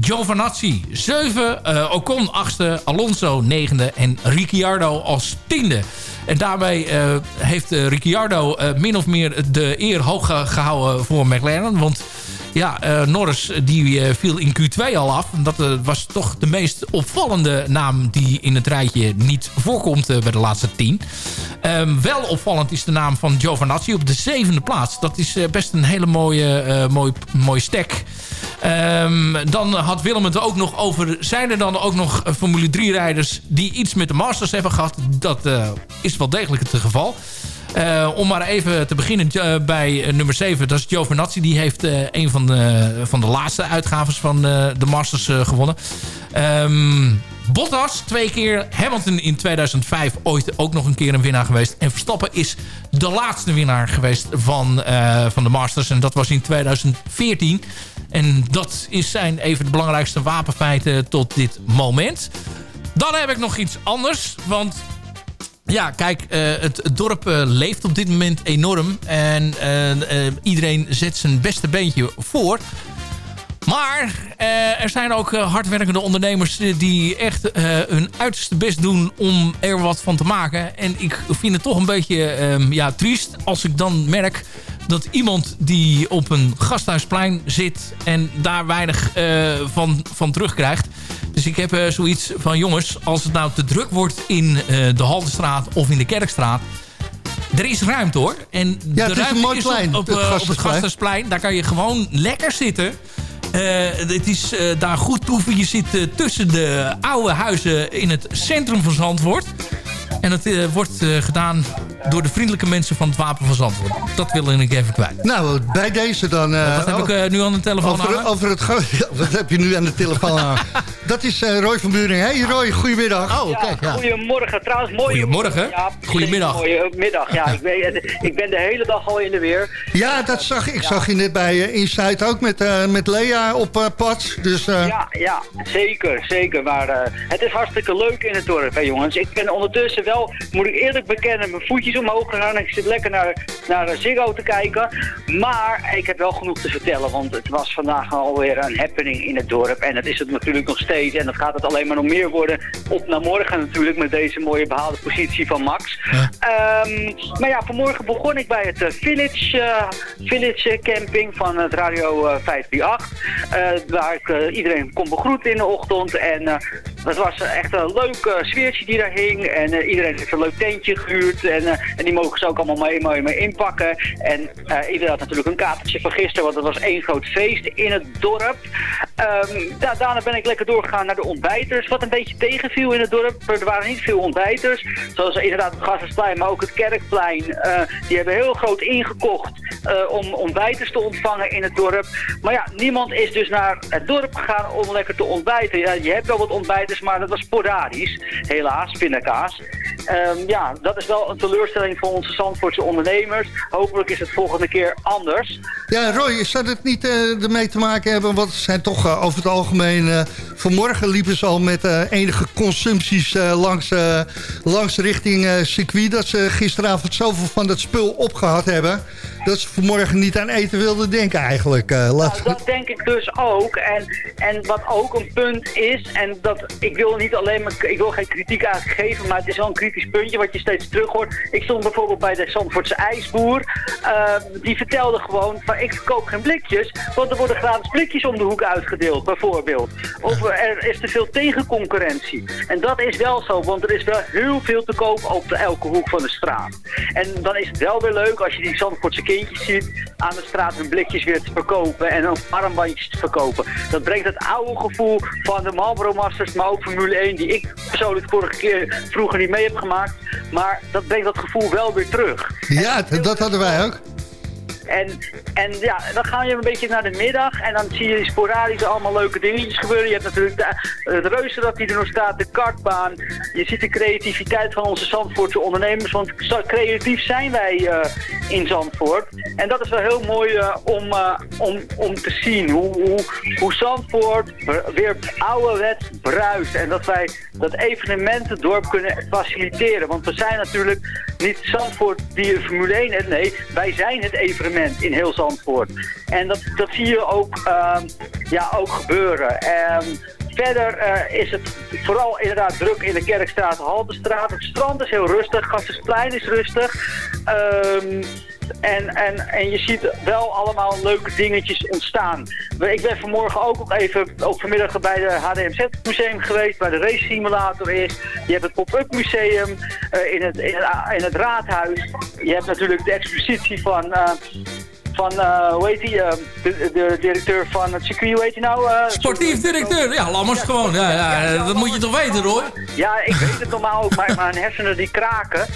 Giovinazzi 7, eh, Ocon 8e, Alonso 9e en Ricciardo als 10e. En daarmee eh, heeft eh, Ricciardo min of meer de eer hoog ge- gehouden voor McLaren. Want ja, eh, Norris die eh, viel in Q2 al af. Dat eh, was toch de meest opvallende naam die in het rijtje niet voorkomt bij de laatste 10. Ehm, wel opvallend is de naam van Giovinazzi op de zevende plaats. Dat is best een hele mooie, mooi, mooi stack. Ehm, dan had Willem het ook nog over... zijn er dan ook nog Formule 3 rijders... die iets met de Masters hebben gehad? Dat is wel degelijk het geval. Eh, om maar even te beginnen eh, bij eh, nummer 7. Dat is Giovinazzi. Die heeft een van de, van de laatste uitgaves van de Masters gewonnen. Ehm, Bottas twee keer. Hamilton in 2005 ooit ook nog een keer een winnaar geweest. En Verstappen is de laatste winnaar geweest van, van de Masters. En dat was in 2014. En dat is zijn even de belangrijkste wapenfeiten tot dit moment. Dan heb ik nog iets anders. Want ja, kijk, eh, het, dorp eh, leeft op dit moment enorm. En eh, iedereen zet zijn beste beentje voor. Maar eh, er zijn ook eh, hardwerkende ondernemers die echt eh, hun uiterste best doen om er wat van te maken. En ik vind het toch een beetje ehm, ja, triest als ik dan merk dat iemand die op een gasthuisplein zit en daar weinig van, van terugkrijgt. Dus ik heb zoiets van jongens, als het nou te druk wordt in de Haltestraat of in de Kerkstraat... Er is ruimte hoor. En Ja, de is ruimte is op, op, het op het Gasthuisplein. Gasthuisplein. Daar kan je gewoon lekker zitten. Eh, het is eh, daar goed proeven. Je zit eh, tussen de oude huizen in het centrum van Zandvoort. En het eh, wordt gedaan door de vriendelijke mensen van het Wapen van Zandvoort. Dat wil ik even kwijt. Nou, bij deze dan... Wat heb ik nu aan de telefoon over, hangen? over het... <laughs> wat heb je nu aan de telefoon aan? <laughs> Dat is eh, Roy van Buring. Hey Roy, goedemiddag. Oh, kijk, ja. Goedemorgen, trouwens mooi. Goedemorgen. Ja, Goedemiddag. Mooie middag, ja. Ik ben, ik ben de hele dag al in de weer. Ja, dat zag ik. Ik zag je net bij eh, Insight ook met, eh, met Lea op eh, pad. Dus eh, Ja, ja, zeker, zeker. Maar eh, het is hartstikke leuk in het dorp, hè jongens. Ik ben ondertussen wel, moet ik eerlijk bekennen, mijn voetjes omhoog gegaan. Ik zit lekker naar, naar Ziggo te kijken. Maar ik heb wel genoeg te vertellen, want het was vandaag alweer een happening in het dorp. En dat is het natuurlijk nog steeds. En dat gaat het alleen maar nog meer worden. Op naar morgen natuurlijk, met deze mooie behaalde positie van Max. Ehm, maar ja, vanmorgen begon ik bij het eh, Village, eh, Village Camping van het Radio eh, 538. eh, waar ik iedereen kon begroeten in de ochtend. En dat was echt een leuk sfeertje die daar hing. En iedereen heeft een leuk tentje gehuurd. En, en die mogen ze ook allemaal mee, mee, mee inpakken. En iedereen had natuurlijk een kaartje van gisteren, want het was één groot feest in het dorp. Ehm, da- daarna ben ik lekker doorgegaan naar de ontbijters. Wat een beetje tegenviel in het dorp. Er waren niet veel ontbijters. Zoals inderdaad het Gassersplein, maar ook het Kerkplein. Eh, die hebben heel groot ingekocht eh, om ontbijters te ontvangen in het dorp. Maar ja, niemand is dus naar het dorp gegaan om lekker te ontbijten. Ja, je hebt wel wat ontbijters, maar dat was sporadisch. Helaas, pindakaas. Ehm, ja, dat is wel een teleurstelling voor onze Zandvoortse ondernemers. Hopelijk is het volgende keer anders. Ja, Roy, zou het niet eh, ermee te maken hebben? Want ze zijn toch eh, over het algemeen... eh, vanmorgen liepen ze al met enige consumpties langs, langs richting circuit... dat ze gisteravond zoveel van dat spul opgehad hebben... dat ze vanmorgen niet aan eten wilden denken eigenlijk. eh, Nou, dat denk ik dus ook. En, en wat ook een punt is, en dat ik wil niet alleen maar, ik wil geen kritiek aangeven, maar het is wel een kritisch puntje wat je steeds terug hoort. Ik stond bijvoorbeeld bij de Zandvoortse ijsboer. eh, die vertelde gewoon van ik verkoop geen blikjes, want er worden gratis blikjes om de hoek uitgedeeld, bijvoorbeeld. Of er is te veel tegenconcurrentie. En dat is wel zo, want er is wel heel veel te koop op de, elke hoek van de straat. En dan is het wel weer leuk als je die Zandvoortse kindjes ziet aan de straat hun blikjes weer te verkopen en armbandjes te verkopen. Dat brengt het oude gevoel van de Marlboro Masters, maar ook Formule 1, die ik persoonlijk vorige keer vroeger niet mee heb gemaakt. Maar dat brengt dat gevoel wel weer terug. Ja, dat hadden wij ook. En, en ja, dan ga je een beetje naar de middag en dan zie je sporadisch allemaal leuke dingetjes gebeuren. Je hebt natuurlijk de, het reuzenrad die er nog staat, de kartbaan. Je ziet de creativiteit van onze Zandvoortse ondernemers, want creatief zijn wij eh, in Zandvoort. En dat is wel heel mooi eh, om, eh, om, om te zien hoe, hoe, hoe Zandvoort weer ouderwets bruist. En dat wij dat evenementendorp kunnen faciliteren. Want we zijn natuurlijk niet Zandvoort die een Formule 1 heeft. Nee, wij zijn het evenement in heel Zandvoort. En dat, dat zie je ook, ehm, ja, ook gebeuren. Ehm, verder eh, is het vooral inderdaad druk in de Kerkstraat, Haltestraat. Het strand is heel rustig, Gassersplein is rustig. Ehm, en, en, en je ziet wel allemaal leuke dingetjes ontstaan. Ik ben vanmorgen ook nog even, ook vanmiddag bij de HDMZ museum geweest, waar de race simulator is. Je hebt het pop-up museum eh, in, het, in, het, raadhuis. Je hebt natuurlijk de expositie van... eh, van, eh, hoe heet die, eh, de, de directeur van het circuit, hoe heet die nou? eh, Sportief directeur, ja, Lammers gewoon. Ja, ja, dat moet je toch weten, hoor. Ja, ik weet het normaal ook, maar mijn hersenen die kraken.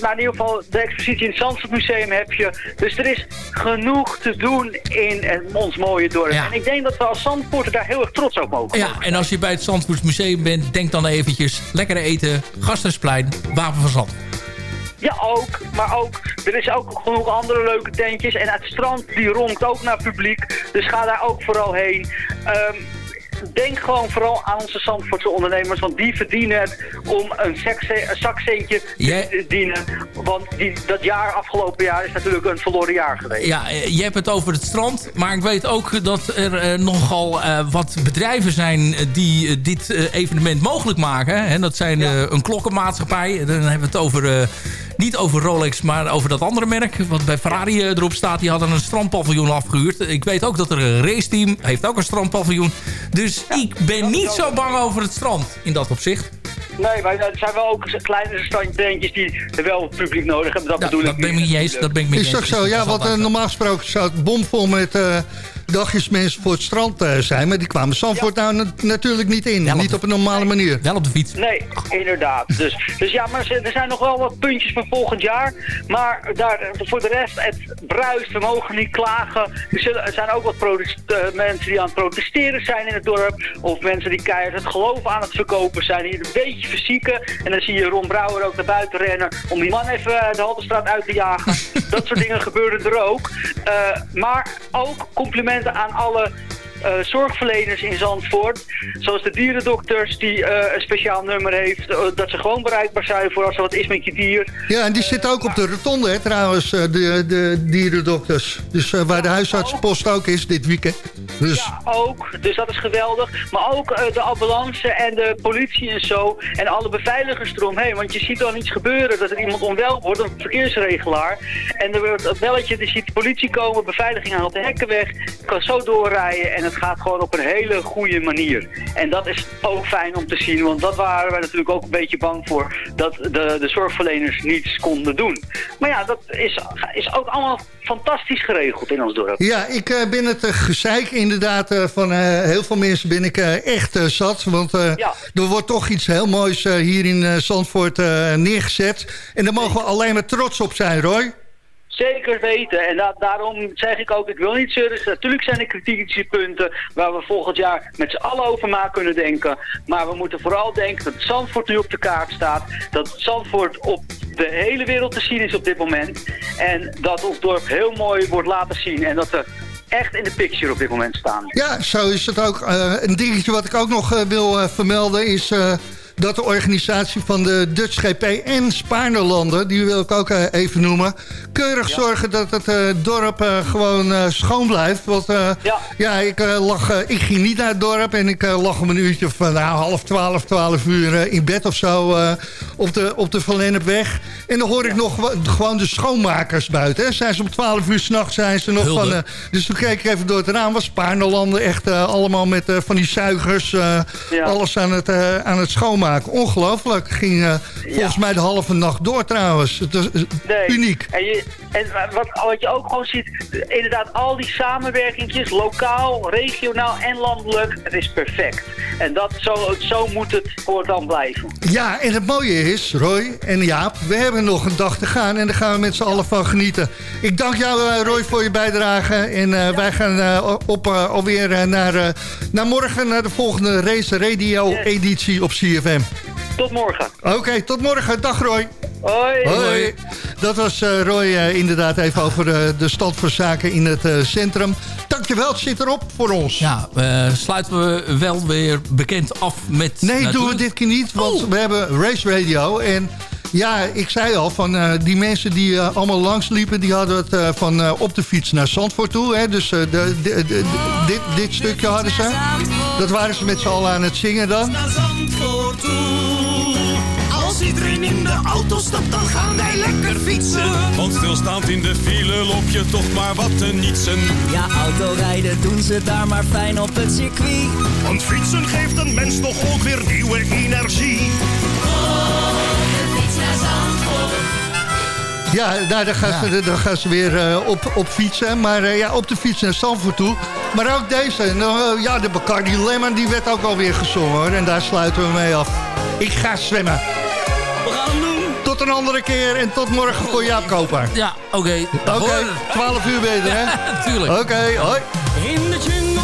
Maar in ieder geval, de expositie in het Zandvoortmuseum heb je. Dus er is genoeg te doen in ons mooie dorp. En ik denk dat we als Zandvoorter daar heel erg trots op mogen Ja, en als je bij het Zandvoorts Museum bent, denk dan eventjes lekker eten, Gastensplein, Wapen van Zand. Ja, ook. Maar ook, er is ook genoeg andere leuke tentjes. En het strand, die ronkt ook naar publiek. Dus ga daar ook vooral heen. Ehm, denk gewoon vooral aan onze Zandvoortse ondernemers. Want die verdienen het om een, zakcentje te dienen. Want die, dat jaar, afgelopen jaar, is natuurlijk een verloren jaar geweest. Ja, eh, je hebt het over het strand. Maar ik weet ook dat er eh, nogal eh, wat bedrijven zijn die dit evenement mogelijk maken. En dat zijn een klokkenmaatschappij. Dan hebben we het over... niet over Rolex, maar over dat andere merk. Wat bij Ferrari eh, erop staat. Die hadden een strandpaviljoen afgehuurd. Ik weet ook dat er een raceteam heeft ook een strandpaviljoen. Dus ik ben niet zo bang over het strand in dat opzicht. Nee, maar er zijn wel ook kleinere standtentjes die wel publiek nodig hebben. Dat bedoel dat ik ben ik niet. eens. Dat ben ik niet Is toch zo? Ja, want normaal gesproken zou het bomvol met eh, dagjes mensen voor het strand eh, zijn. Maar die kwamen Zandvoort nou na- natuurlijk niet in. niet op een normale manier. Wel op de fiets. Nee, inderdaad. Dus, dus ja, maar er zijn nog wel wat puntjes voor volgend jaar. Maar daar, voor de rest, het bruist, we mogen niet klagen. Er, zullen, er zijn ook wat eh, mensen die aan het protesteren zijn in het dorp. Of mensen die keihard het geloof aan het verkopen zijn. Die een beetje verzieken. En dan zie je Ron Brouwer ook naar buiten rennen. Om die man even eh, de Haltestraat uit te jagen. <laughs> Dat soort dingen gebeuren er ook. Eh, maar ook complimenten aan alle zorgverleners in Zandvoort. Zoals de dierendokters die eh, een speciaal nummer heeft. eh, dat ze gewoon bereikbaar zijn voor als er wat is met je dier. Ja, en die zitten ook op de rotonde, hè, trouwens, eh, de, de dierendokters. Dus eh, waar de huisartsenpost ook is dit weekend. Dus Ja, ook. Dus dat is geweldig. Maar ook eh, de ambulance en de politie en zo. En alle beveiligers eromheen. Want je ziet dan iets gebeuren. Dat er iemand onwel wordt, een verkeersregelaar. En er wordt een belletje, je ziet de politie komen. Beveiliging haalt de hekken weg. Kan zo doorrijden. En het dat gaat gewoon op een hele goede manier. En dat is ook fijn om te zien, want dat waren we natuurlijk ook een beetje bang voor, dat de, de zorgverleners niets konden doen. Maar ja, dat is, is ook allemaal fantastisch geregeld in ons dorp. Ja, ik eh, ben het uh, gezeik inderdaad eh, van eh, heel veel mensen ben ik eh, echt eh, zat. Want eh, er wordt toch iets heel moois eh, hier in eh, Zandvoort eh, neergezet. En daar mogen we alleen maar trots op zijn, Roy. Zeker weten. En da- daarom zeg ik ook, ik wil niet zeuren. Natuurlijk zijn er kritische punten waar we volgend jaar met z'n allen over na kunnen denken. Maar we moeten vooral denken dat Zandvoort nu op de kaart staat. Dat Zandvoort op de hele wereld te zien is op dit moment. En dat ons dorp heel mooi wordt laten zien. En dat we echt in de picture op dit moment staan. Ja, zo is het ook. Eh, een dingetje wat ik ook nog eh, wil eh, vermelden is... dat de organisatie van de Dutch GP en Spaarnerlanden... die wil ik ook eh, even noemen... keurig zorgen dat het eh, dorp eh, gewoon schoon blijft. Want eh, ja. ik, lag, ik ging niet naar het dorp... en ik lag om een uurtje van nou, half twaalf, twaalf uur in bed of zo... eh, op de, op de Van Lennepweg. En dan hoor ik nog gewoon de schoonmakers buiten. Hè. Zijn ze om twaalf uur s'nachts zijn ze nog Hulde. van... dus toen keek ik even door het raam. Was Spaarnerlanden echt allemaal met van die zuigers... eh, alles aan het, aan het schoonmaken. Ongelooflijk. Ging eh, volgens mij de halve nacht door trouwens. Het eh, Nee. uniek. En, je, en wat, wat je ook gewoon ziet, inderdaad al die samenwerkingjes, lokaal, regionaal en landelijk, het is perfect. En dat, zo, zo moet het voortaan blijven. Ja, en het mooie is, Roy en Jaap... we hebben nog een dag te gaan en daar gaan we met z'n allen van genieten. Ik dank jou, eh, Roy, voor je bijdrage. En wij gaan op, alweer naar, naar morgen... naar de volgende Race Radio-editie op CFM. Tot morgen. Oké, tot morgen. Dag, Roy. Hoi. Hoi. Dat was eh, Roy eh, inderdaad even over eh, de stand van zaken in het eh, centrum. Dankjewel, het zit erop voor ons. Ja, eh, sluiten we wel weer bekend af met... Nee, doen we dit keer niet, want we hebben Race Radio. En ja, ik zei al, van eh, die mensen die eh, allemaal langsliepen... die hadden het eh, van eh, op de fiets naar Zandvoort toe. Hè? Dus eh, de, de, de- de- dit, dit stukje hadden ze. Dat waren ze met z'n allen aan het zingen dan. Als iedereen in de auto stapt, dan gaan wij lekker fietsen. Want stilstaand in de file loop je toch maar wat te nietsen. Ja, autorijden doen ze daar maar fijn op het circuit. Want fietsen geeft een mens toch ook weer nieuwe energie. Ja, nou, dan, gaan ze, dan gaan ze weer eh, op, op fietsen. Maar eh, ja, op de fiets naar Zandvoort toe. Maar ook deze. Nou, eh, ja, de Bacardi Lemon, die werd ook alweer gezongen hoor. En daar sluiten we mee af. Ik ga zwemmen. We gaan hem doen. Tot een andere keer en tot morgen voor Jaap Koper. Ja, oké. Oké, 12 uur ben je er, hè? <laughs> Tuurlijk. Oké, hoi. In de jungle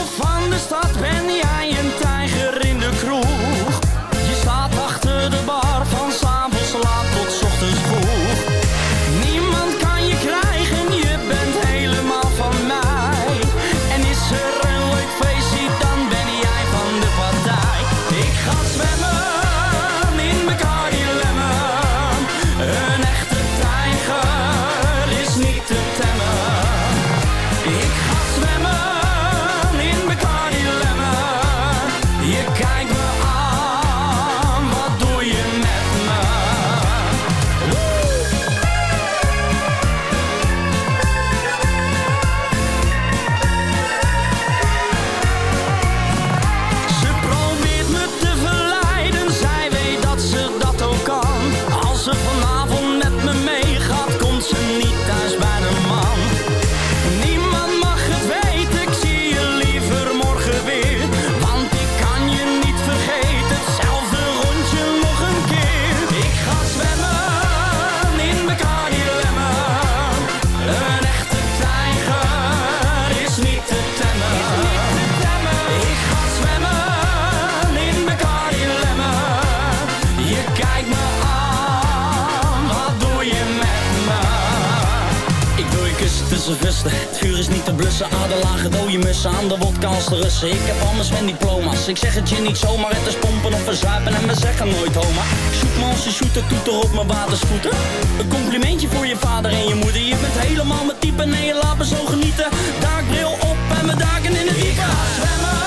zomaar. Het is pompen of verzuipen en we zeggen nooit homa. Shoot me als je shooter, toeter op mijn watersvoeten. Een complimentje voor je vader en je moeder. Je bent helemaal mijn type. Nee, je laat me zo genieten. Daakbril op en mijn daken in. Ik ga zwemmen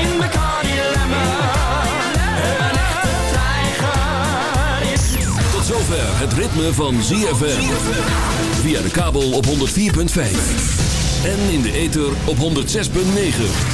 in Bacardi Lemon. Een echte tijger is... Tot zover het ritme van ZFM. Via de kabel op 104.5. En in de ether op 106.9.